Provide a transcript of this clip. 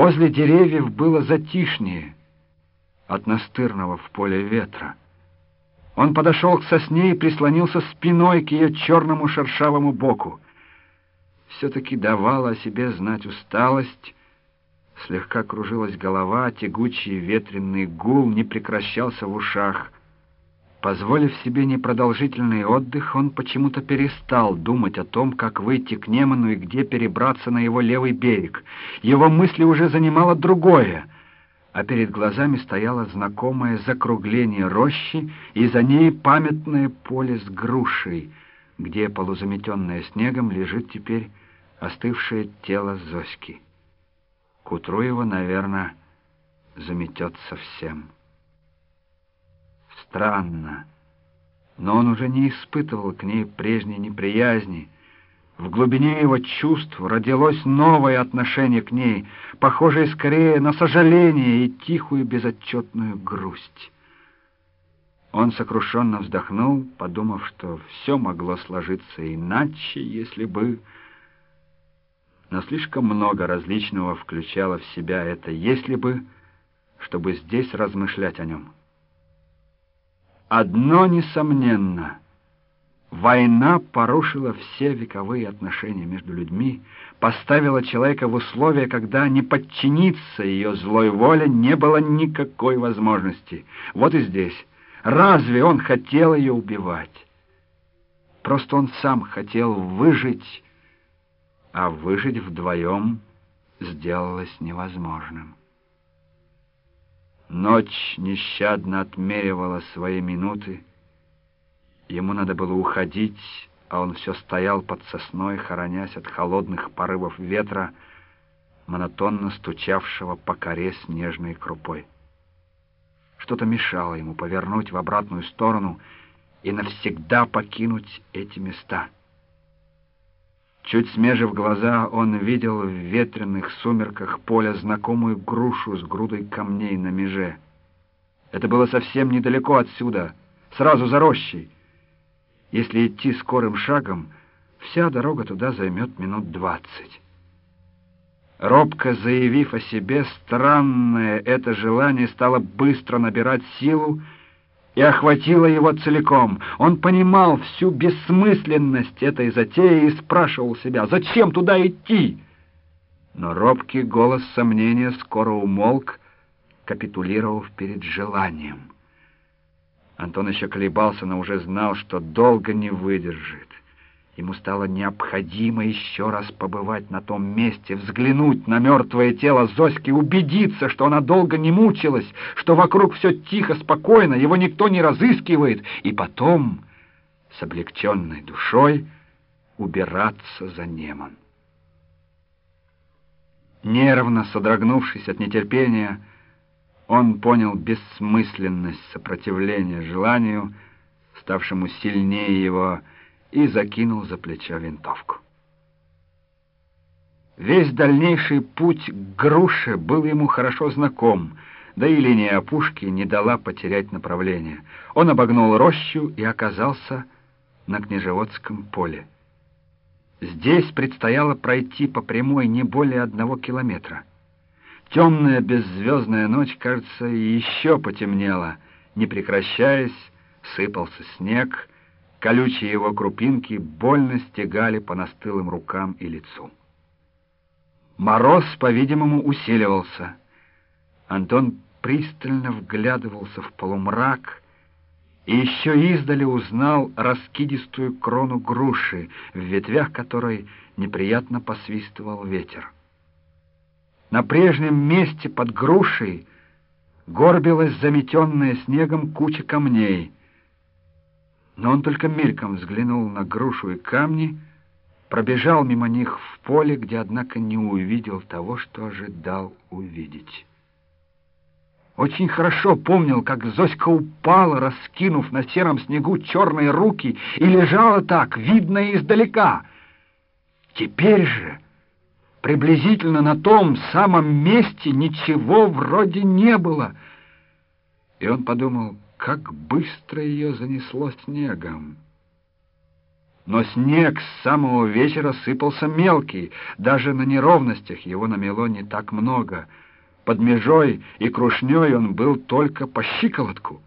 Возле деревьев было затишнее от настырного в поле ветра. Он подошел к сосне и прислонился спиной к ее черному шершавому боку. Все-таки давала о себе знать усталость, слегка кружилась голова, тягучий ветреный гул не прекращался в ушах — Позволив себе непродолжительный отдых, он почему-то перестал думать о том, как выйти к Неману и где перебраться на его левый берег. Его мысли уже занимало другое, а перед глазами стояло знакомое закругление рощи и за ней памятное поле с грушей, где, полузаметенное снегом, лежит теперь остывшее тело Зоськи. К утру его, наверное, заметет совсем. Странно, но он уже не испытывал к ней прежней неприязни. В глубине его чувств родилось новое отношение к ней, похожее скорее на сожаление и тихую безотчетную грусть. Он сокрушенно вздохнул, подумав, что все могло сложиться иначе, если бы... Но слишком много различного включало в себя это «если бы», чтобы здесь размышлять о нем. Одно несомненно. Война порушила все вековые отношения между людьми, поставила человека в условия, когда не подчиниться ее злой воле не было никакой возможности. Вот и здесь. Разве он хотел ее убивать? Просто он сам хотел выжить, а выжить вдвоем сделалось невозможным. Ночь нещадно отмеривала свои минуты. Ему надо было уходить, а он все стоял под сосной, хоронясь от холодных порывов ветра, монотонно стучавшего по коре снежной крупой. Что-то мешало ему повернуть в обратную сторону и навсегда покинуть эти места — Чуть смежив глаза, он видел в ветреных сумерках поля знакомую грушу с грудой камней на меже. Это было совсем недалеко отсюда, сразу за рощей. Если идти скорым шагом, вся дорога туда займет минут двадцать. Робко заявив о себе, странное это желание стало быстро набирать силу, и охватило его целиком. Он понимал всю бессмысленность этой затеи и спрашивал себя, зачем туда идти? Но робкий голос сомнения скоро умолк, капитулировав перед желанием. Антон еще колебался, но уже знал, что долго не выдержит. Ему стало необходимо еще раз побывать на том месте, взглянуть на мертвое тело Зоськи, убедиться, что она долго не мучилась, что вокруг все тихо, спокойно, его никто не разыскивает, и потом с облегченной душой убираться за Неман. Нервно содрогнувшись от нетерпения, он понял бессмысленность сопротивления желанию, ставшему сильнее его, и закинул за плечо винтовку. Весь дальнейший путь к груше был ему хорошо знаком, да и линия опушки не дала потерять направление. Он обогнул рощу и оказался на Княжеводском поле. Здесь предстояло пройти по прямой не более одного километра. Темная беззвездная ночь, кажется, еще потемнела. Не прекращаясь, сыпался снег — Колючие его крупинки больно стегали по настылым рукам и лицу. Мороз, по-видимому, усиливался. Антон пристально вглядывался в полумрак и еще издали узнал раскидистую крону груши, в ветвях которой неприятно посвистывал ветер. На прежнем месте под грушей горбилась заметенная снегом куча камней — но он только мельком взглянул на грушу и камни, пробежал мимо них в поле, где, однако, не увидел того, что ожидал увидеть. Очень хорошо помнил, как Зоська упала, раскинув на сером снегу черные руки, и лежала так, видно издалека. Теперь же, приблизительно на том самом месте, ничего вроде не было. И он подумал, как быстро ее занесло снегом. Но снег с самого вечера сыпался мелкий, даже на неровностях его намело не так много. Под межой и крушней он был только по щиколотку.